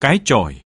cái chổi.